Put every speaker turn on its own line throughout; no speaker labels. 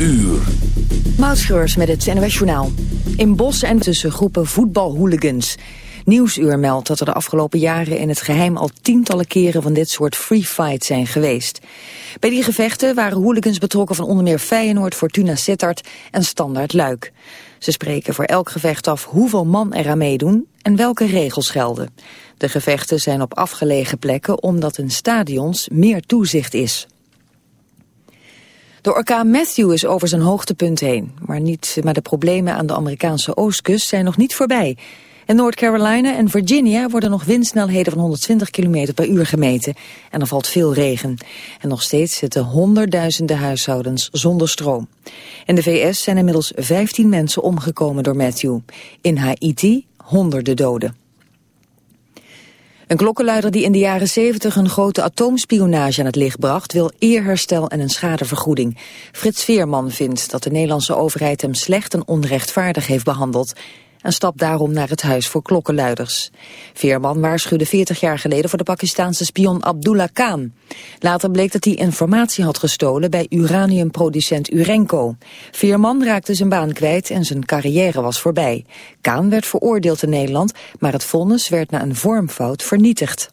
uur.
Met het NOS Journaal. In Bos en tussen groepen voetbalhooligans. Nieuwsuur meldt dat er de afgelopen jaren in het geheim al tientallen keren van dit soort free fights zijn geweest. Bij die gevechten waren hooligans betrokken van onder meer Feyenoord, Fortuna Sittard en Standard Luik. Ze spreken voor elk gevecht af hoeveel man er aan meedoen en welke regels gelden. De gevechten zijn op afgelegen plekken omdat in stadions meer toezicht is. De orkaan Matthew is over zijn hoogtepunt heen, maar, niet, maar de problemen aan de Amerikaanse oostkust zijn nog niet voorbij. In North Carolina en Virginia worden nog windsnelheden van 120 km per uur gemeten. En er valt veel regen. En nog steeds zitten honderdduizenden huishoudens zonder stroom. In de VS zijn inmiddels 15 mensen omgekomen door Matthew. In Haiti honderden doden. Een klokkenluider die in de jaren 70 een grote atoomspionage aan het licht bracht... wil eerherstel en een schadevergoeding. Frits Veerman vindt dat de Nederlandse overheid hem slecht en onrechtvaardig heeft behandeld en stapt daarom naar het huis voor klokkenluiders. Veerman waarschuwde 40 jaar geleden voor de Pakistanse spion Abdullah Khan. Later bleek dat hij informatie had gestolen bij uraniumproducent Urenco. Veerman raakte zijn baan kwijt en zijn carrière was voorbij. Khan werd veroordeeld in Nederland, maar het vonnis werd na een vormfout vernietigd.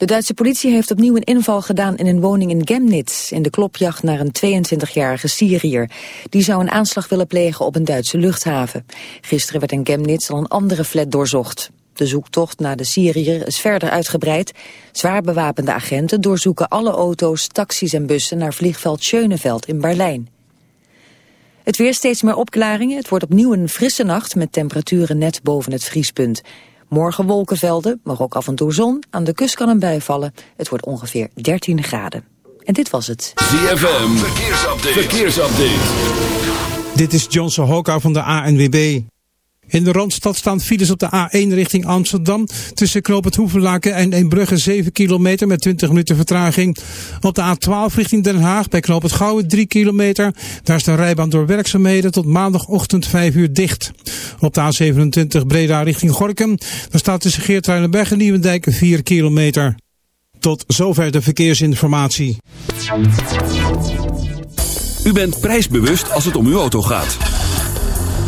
De Duitse politie heeft opnieuw een inval gedaan in een woning in Chemnitz... in de klopjacht naar een 22-jarige Syriër. Die zou een aanslag willen plegen op een Duitse luchthaven. Gisteren werd in Chemnitz al een andere flat doorzocht. De zoektocht naar de Syriër is verder uitgebreid. Zwaar bewapende agenten doorzoeken alle auto's, taxis en bussen... naar vliegveld Schöneveld in Berlijn. Het weer steeds meer opklaringen. Het wordt opnieuw een frisse nacht met temperaturen net boven het vriespunt. Morgen wolkenvelden, maar ook af en toe zon. Aan de kust kan een bui vallen. Het wordt ongeveer 13 graden. En dit was het.
ZFM, verkeersupdate. verkeersupdate.
Dit is Johnson Hoka van de ANWB. In de Randstad staan files op de A1 richting Amsterdam. Tussen Knoop het en Eembrugge 7 kilometer met 20 minuten vertraging. Op de A12 richting Den Haag bij Knoop het Gouwen 3 kilometer. Daar is de rijbaan door werkzaamheden tot maandagochtend 5 uur dicht. Op de A27 Breda richting Gorkum. Daar staat tussen Geertruidenberg en Nieuwendijk 4 kilometer. Tot zover de verkeersinformatie.
U bent prijsbewust als het om uw auto gaat.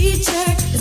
teacher.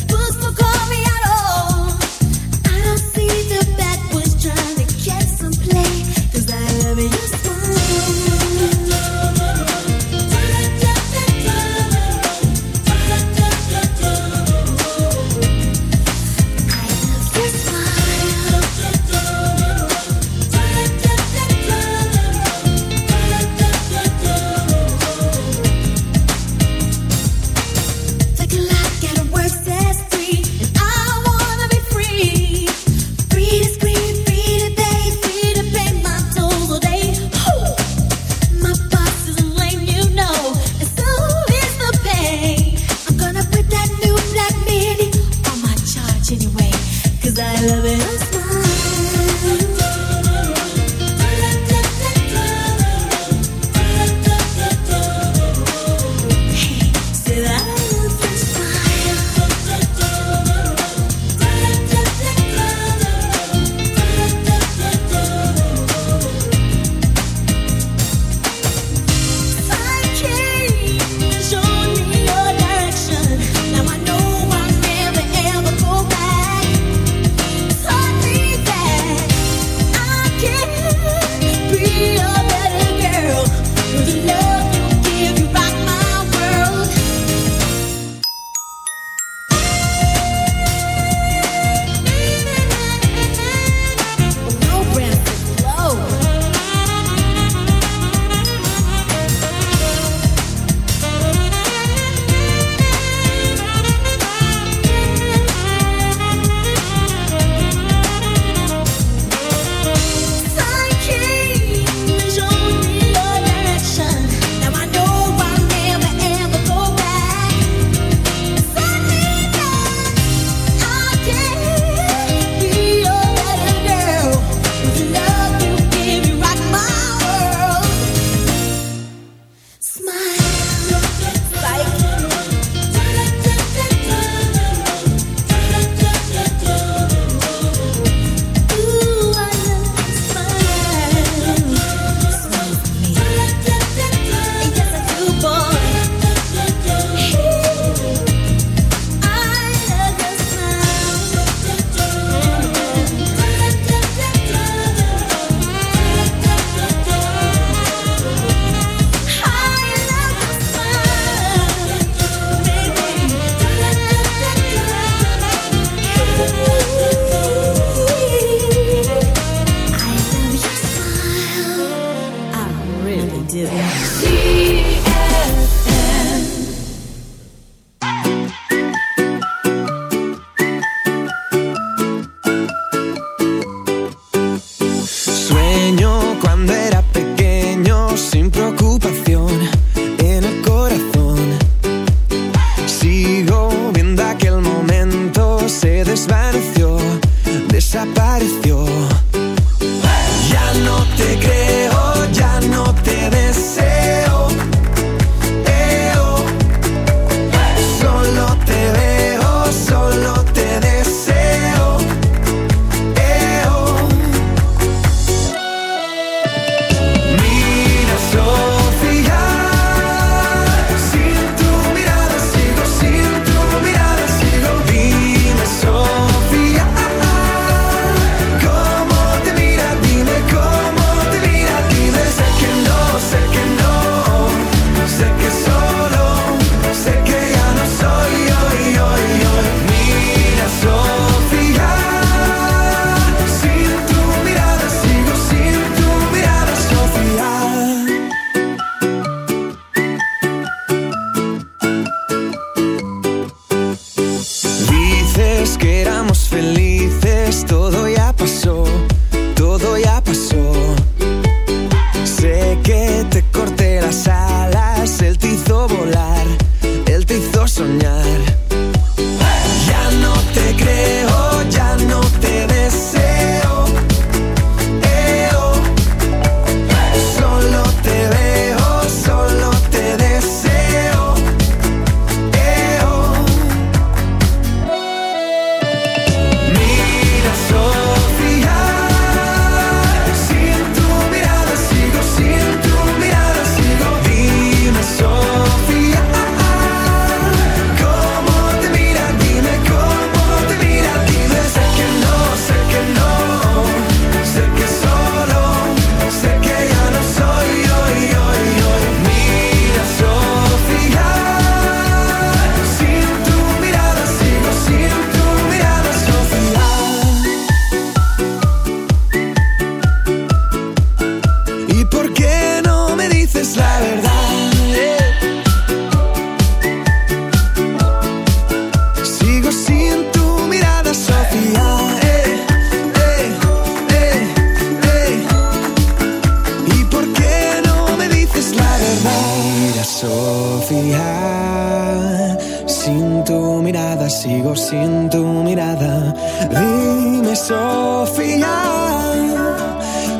sigo sin tu mirada. Dime, Sofía,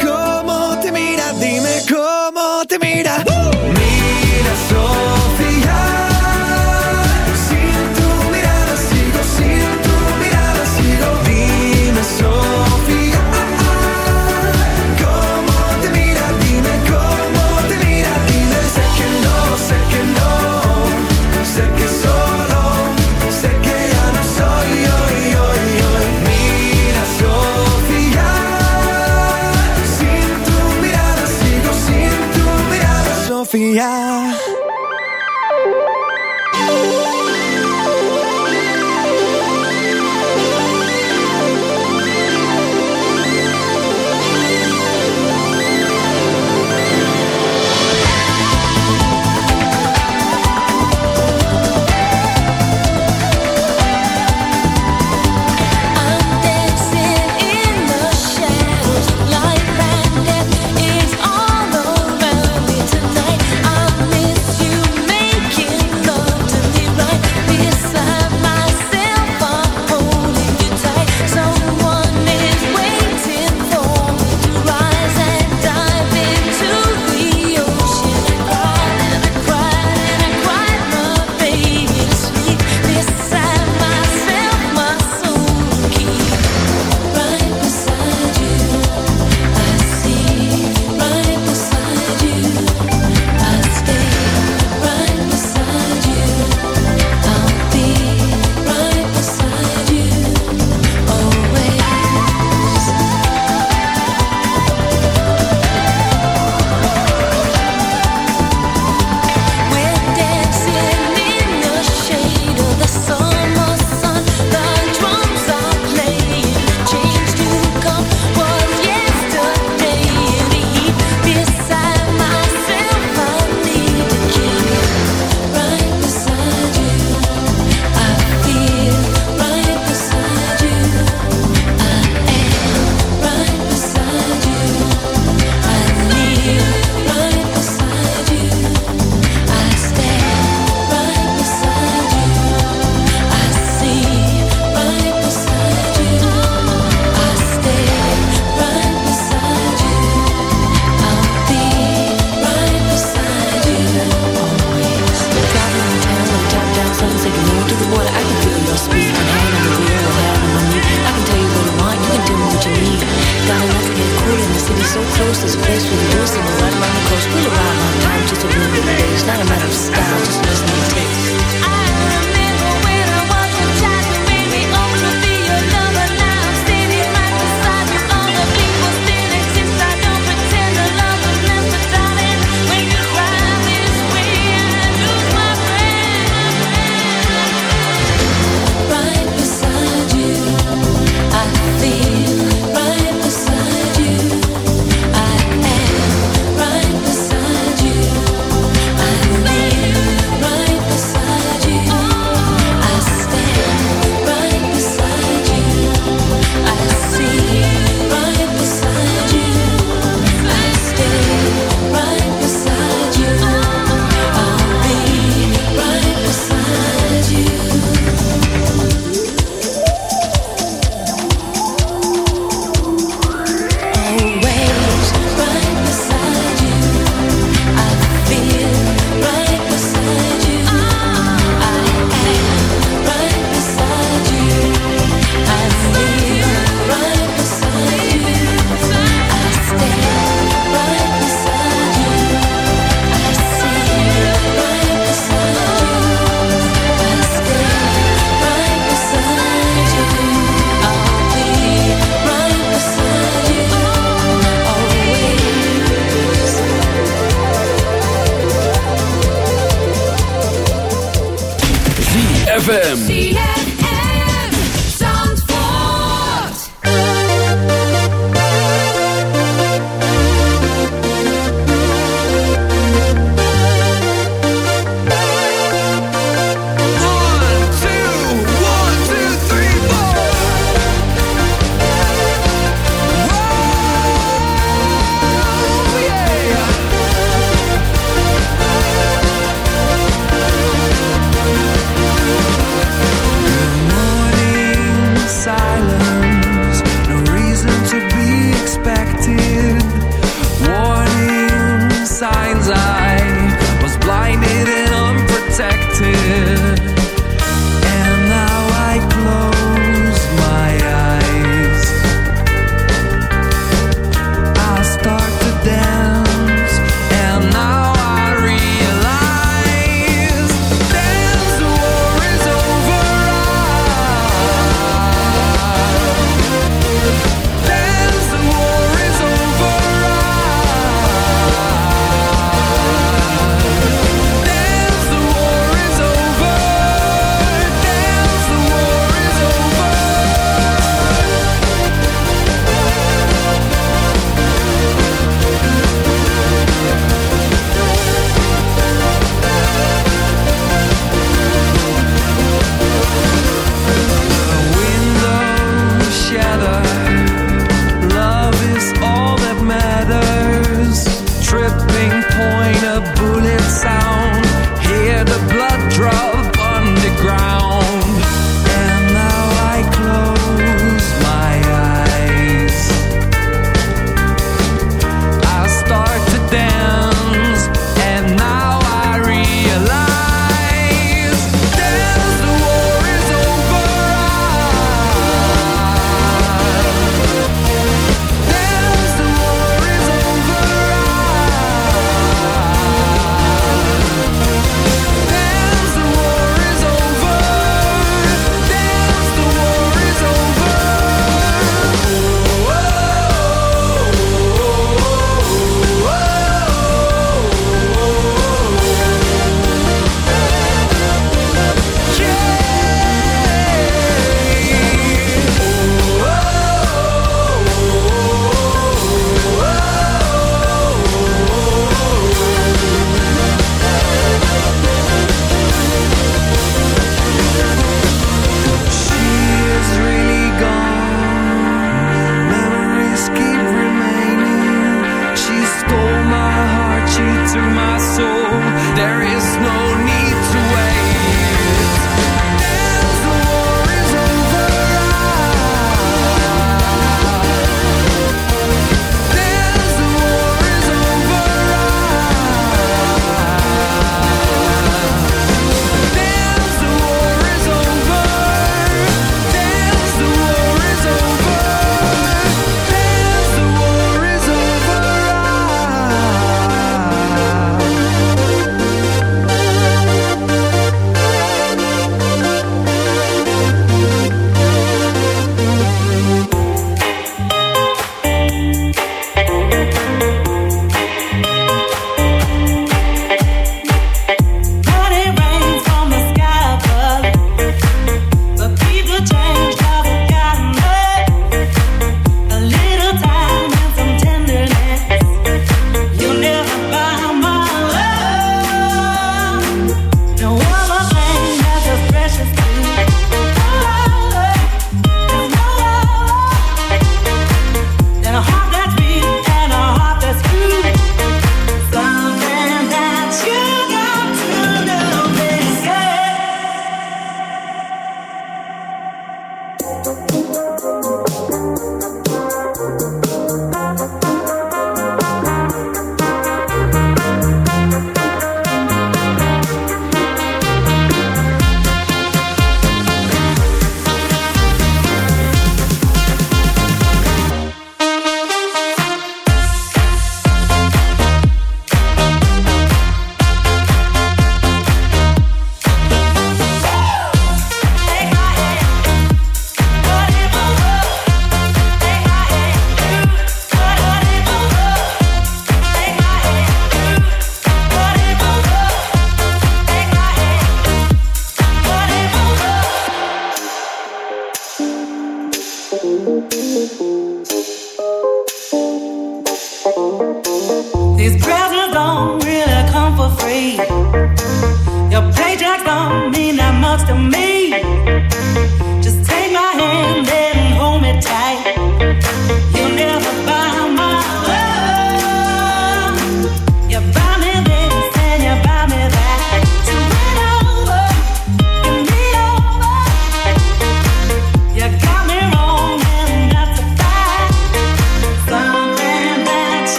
¿cómo te mira? Dime, ¿cómo te mira?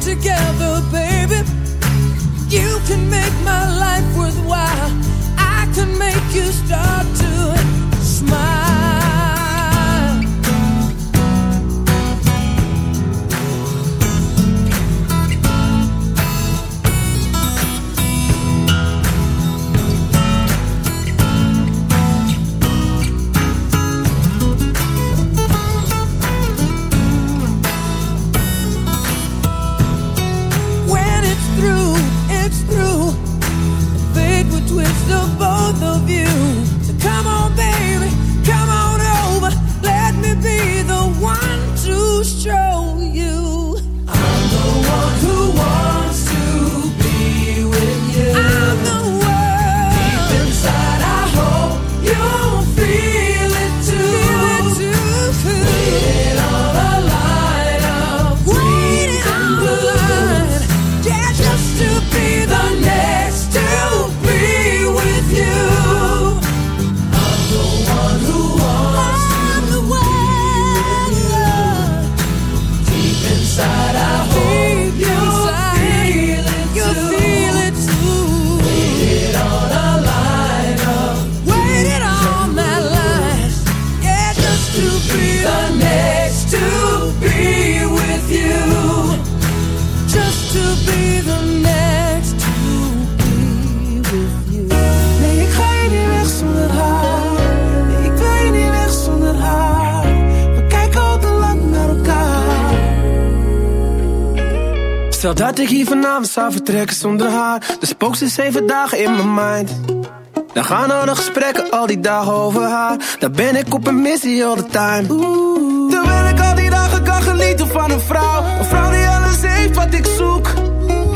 together.
zou vertrekken zonder haar. De spook ze zeven dagen in mijn mind. Dan gaan al nog gesprekken al die dagen over haar. Daar ben ik op een missie all the time. Oeh. Terwijl ik al die dagen kan genieten van een vrouw. Een vrouw die alles heeft wat ik zoek.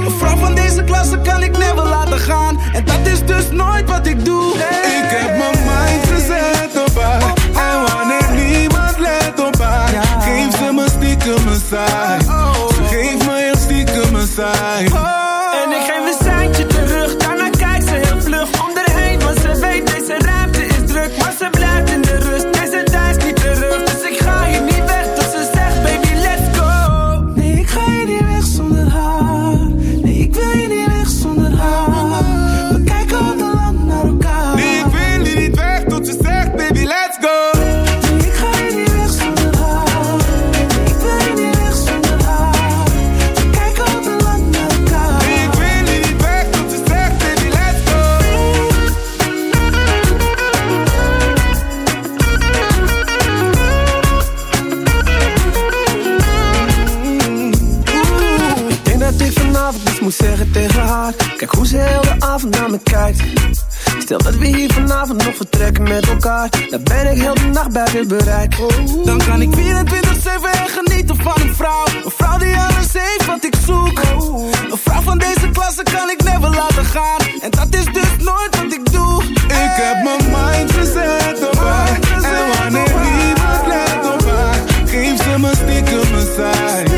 Een vrouw van deze klasse kan ik never laten gaan. En dat is dus nooit wat ik doe. Ik heb mijn mind gezet op haar. Oh, oh. En wanneer niemand let op haar, geef ze me stiekem een Geef oh. Ze geeft me een stiekem een.
Stel dat we hier vanavond nog vertrekken met elkaar Dan ben ik heel de nacht bij weer bereik.
Dan kan ik 24-7 genieten van een vrouw Een vrouw die alles heeft wat ik zoek. Een vrouw van deze klasse kan ik never laten gaan En dat is dus nooit wat ik doe. Ik heb mijn mind gezet op haar En wanneer iemand let op haar Geef ze me stiekem een saai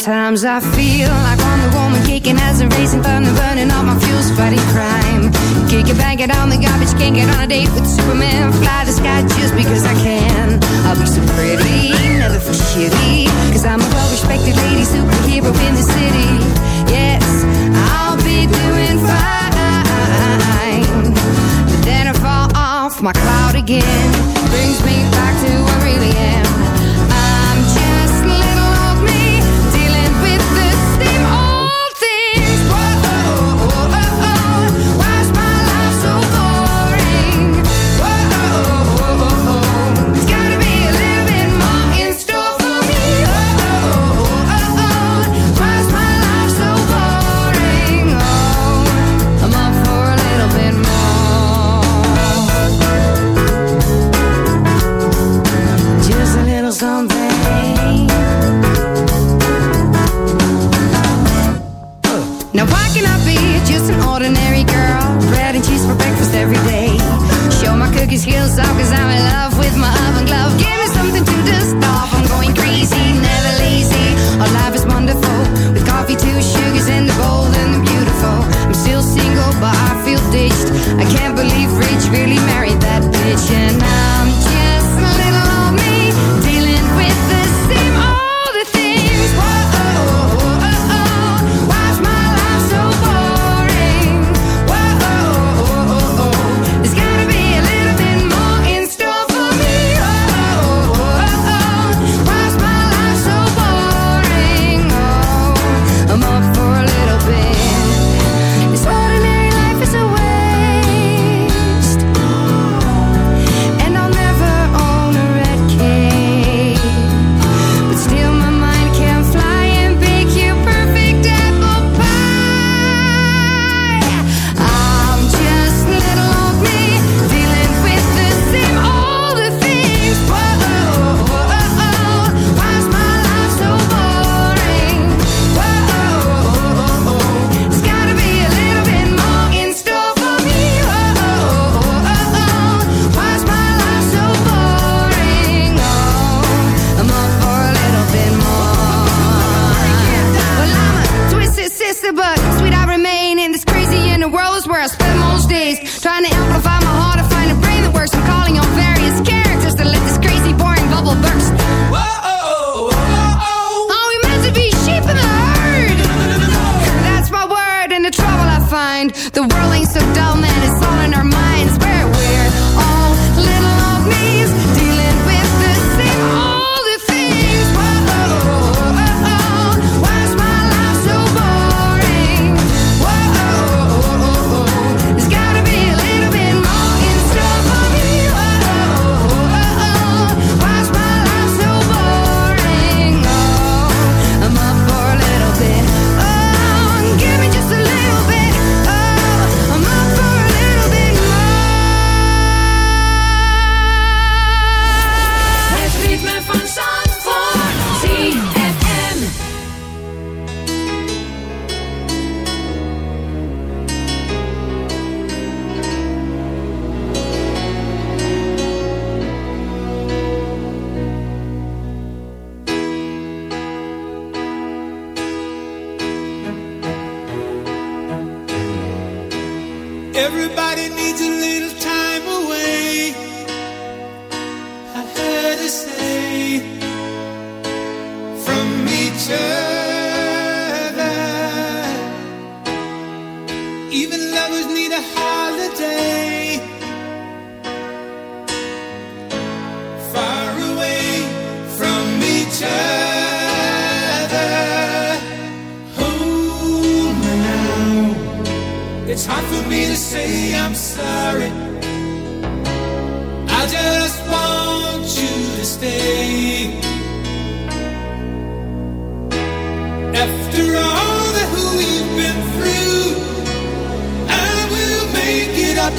Sometimes I feel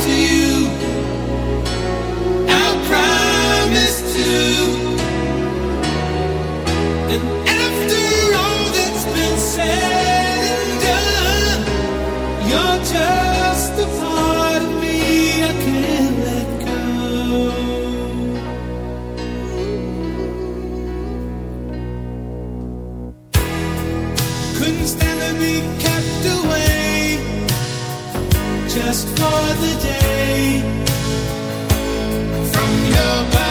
to
you. I promise to. your.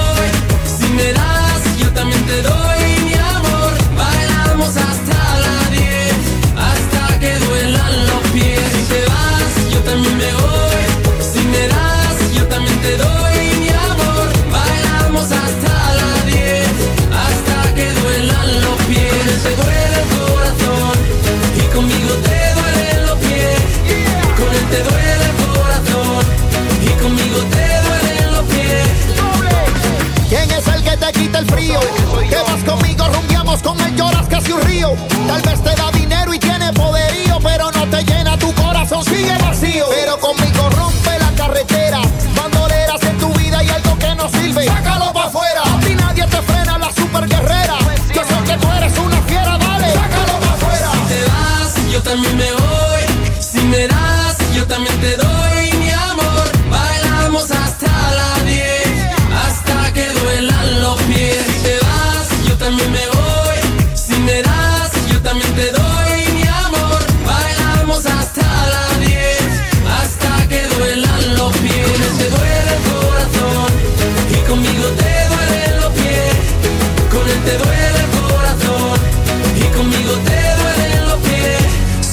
Frío? Que vas conmigo, rumbiamos con él, lloras casi un río. Tal vez te da